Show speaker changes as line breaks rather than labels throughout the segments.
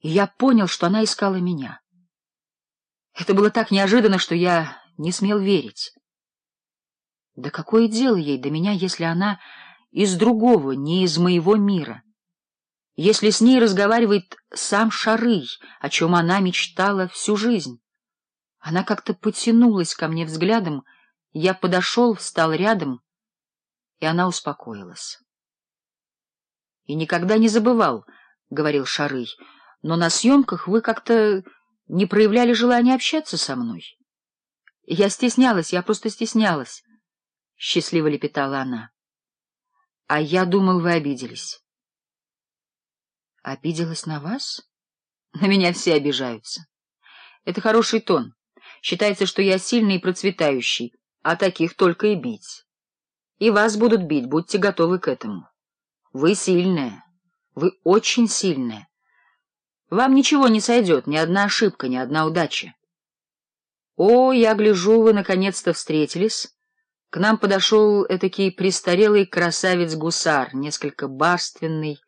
и я понял, что она искала меня. Это было так неожиданно, что я не смел верить. Да какое дело ей до меня, если она из другого, не из моего мира? Если с ней разговаривает сам Шарый, о чем она мечтала всю жизнь? Она как-то потянулась ко мне взглядом, я подошел, встал рядом, и она успокоилась. — И никогда не забывал, — говорил Шарый, — но на съемках вы как-то не проявляли желания общаться со мной. Я стеснялась, я просто стеснялась, — счастливо лепетала она. А я думал, вы обиделись. Обиделась на вас? На меня все обижаются. Это хороший тон. Считается, что я сильный и процветающий, а таких только и бить. И вас будут бить, будьте готовы к этому. Вы сильная, вы очень сильная. Вам ничего не сойдет, ни одна ошибка, ни одна удача. О, я гляжу, вы наконец-то встретились. К нам подошел этакий престарелый красавец-гусар, несколько барственный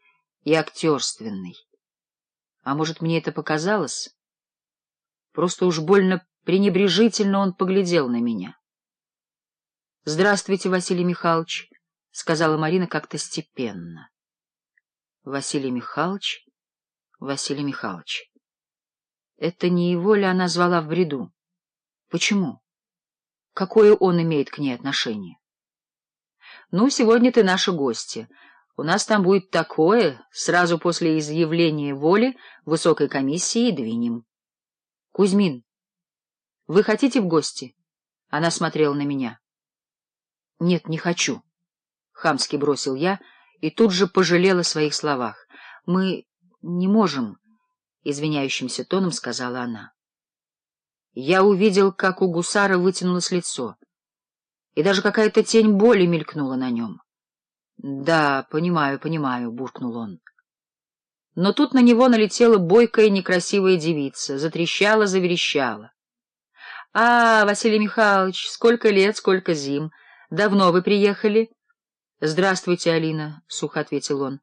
и актерственный. А может, мне это показалось? Просто уж больно пренебрежительно он поглядел на меня. — Здравствуйте, Василий Михайлович, — сказала Марина как-то степенно. Василий Михайлович Василий Михайлович. Это не его ли она звала в бреду? Почему? Какое он имеет к ней отношение? Ну, сегодня ты наши гости. У нас там будет такое, сразу после изъявления воли высокой комиссии и двинем. Кузьмин, вы хотите в гости? Она смотрела на меня. Нет, не хочу. Хамски бросил я и тут же пожалел о своих словах. Мы не можем, — извиняющимся тоном сказала она. Я увидел, как у гусара вытянулось лицо, и даже какая-то тень боли мелькнула на нем. — Да, понимаю, понимаю, — буркнул он. Но тут на него налетела бойкая некрасивая девица, затрещала, заверещала. — А, Василий Михайлович, сколько лет, сколько зим! Давно вы приехали? — Здравствуйте, Алина, — сухо ответил он.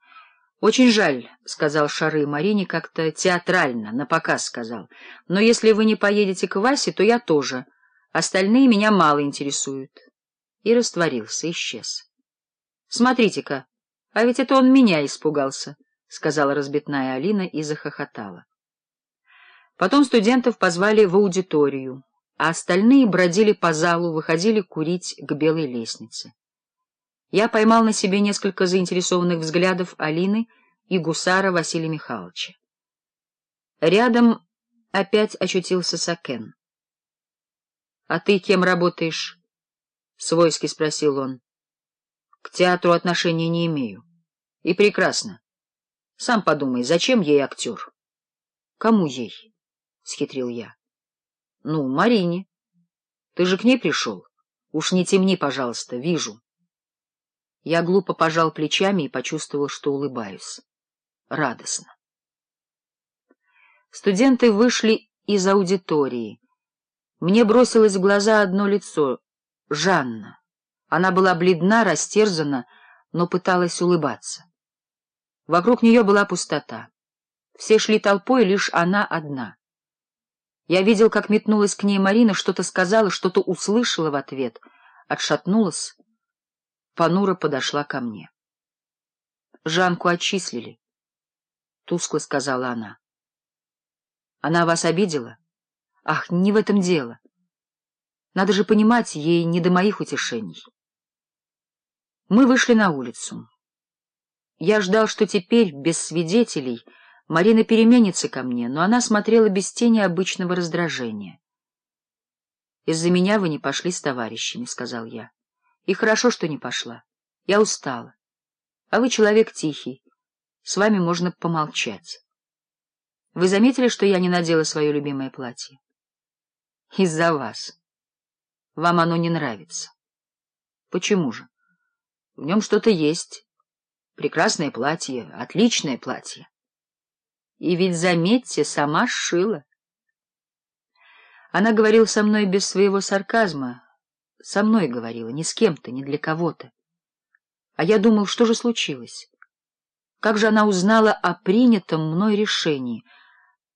— Очень жаль, — сказал Шары Марине как-то театрально, на показ сказал. — Но если вы не поедете к Васе, то я тоже. Остальные меня мало интересуют. И растворился, исчез. — Смотрите-ка, а ведь это он меня испугался, — сказала разбитная Алина и захохотала. Потом студентов позвали в аудиторию, а остальные бродили по залу, выходили курить к белой лестнице. Я поймал на себе несколько заинтересованных взглядов Алины и гусара Василия Михайловича. Рядом опять очутился Сакен. — А ты кем работаешь? — свойски спросил он. — К театру отношения не имею. И прекрасно. Сам подумай, зачем ей актер? — Кому ей? — схитрил я. — Ну, Марине. Ты же к ней пришел. Уж не темни, пожалуйста, вижу. — я глупо пожал плечами и почувствовал, что улыбаюсь. Радостно. Студенты вышли из аудитории. Мне бросилось в глаза одно лицо — Жанна. Она была бледна, растерзана, но пыталась улыбаться. Вокруг нее была пустота. Все шли толпой, лишь она одна. Я видел, как метнулась к ней Марина, что-то сказала, что-то услышала в ответ, отшатнулась, понуро подошла ко мне. «Жанку отчислили», — тускло сказала она. «Она вас обидела? Ах, не в этом дело. Надо же понимать, ей не до моих утешений». Мы вышли на улицу. Я ждал, что теперь, без свидетелей, Марина переменится ко мне, но она смотрела без тени обычного раздражения. — Из-за меня вы не пошли с товарищами, — сказал я. И хорошо, что не пошла. Я устала. А вы человек тихий. С вами можно помолчать. Вы заметили, что я не надела свое любимое платье? Из-за вас. Вам оно не нравится. Почему же? В нем что-то есть. Прекрасное платье, отличное платье. И ведь, заметьте, сама сшила. Она говорила со мной без своего сарказма, со мной говорила, не с кем-то, не для кого-то. А я думал, что же случилось? Как же она узнала о принятом мной решении —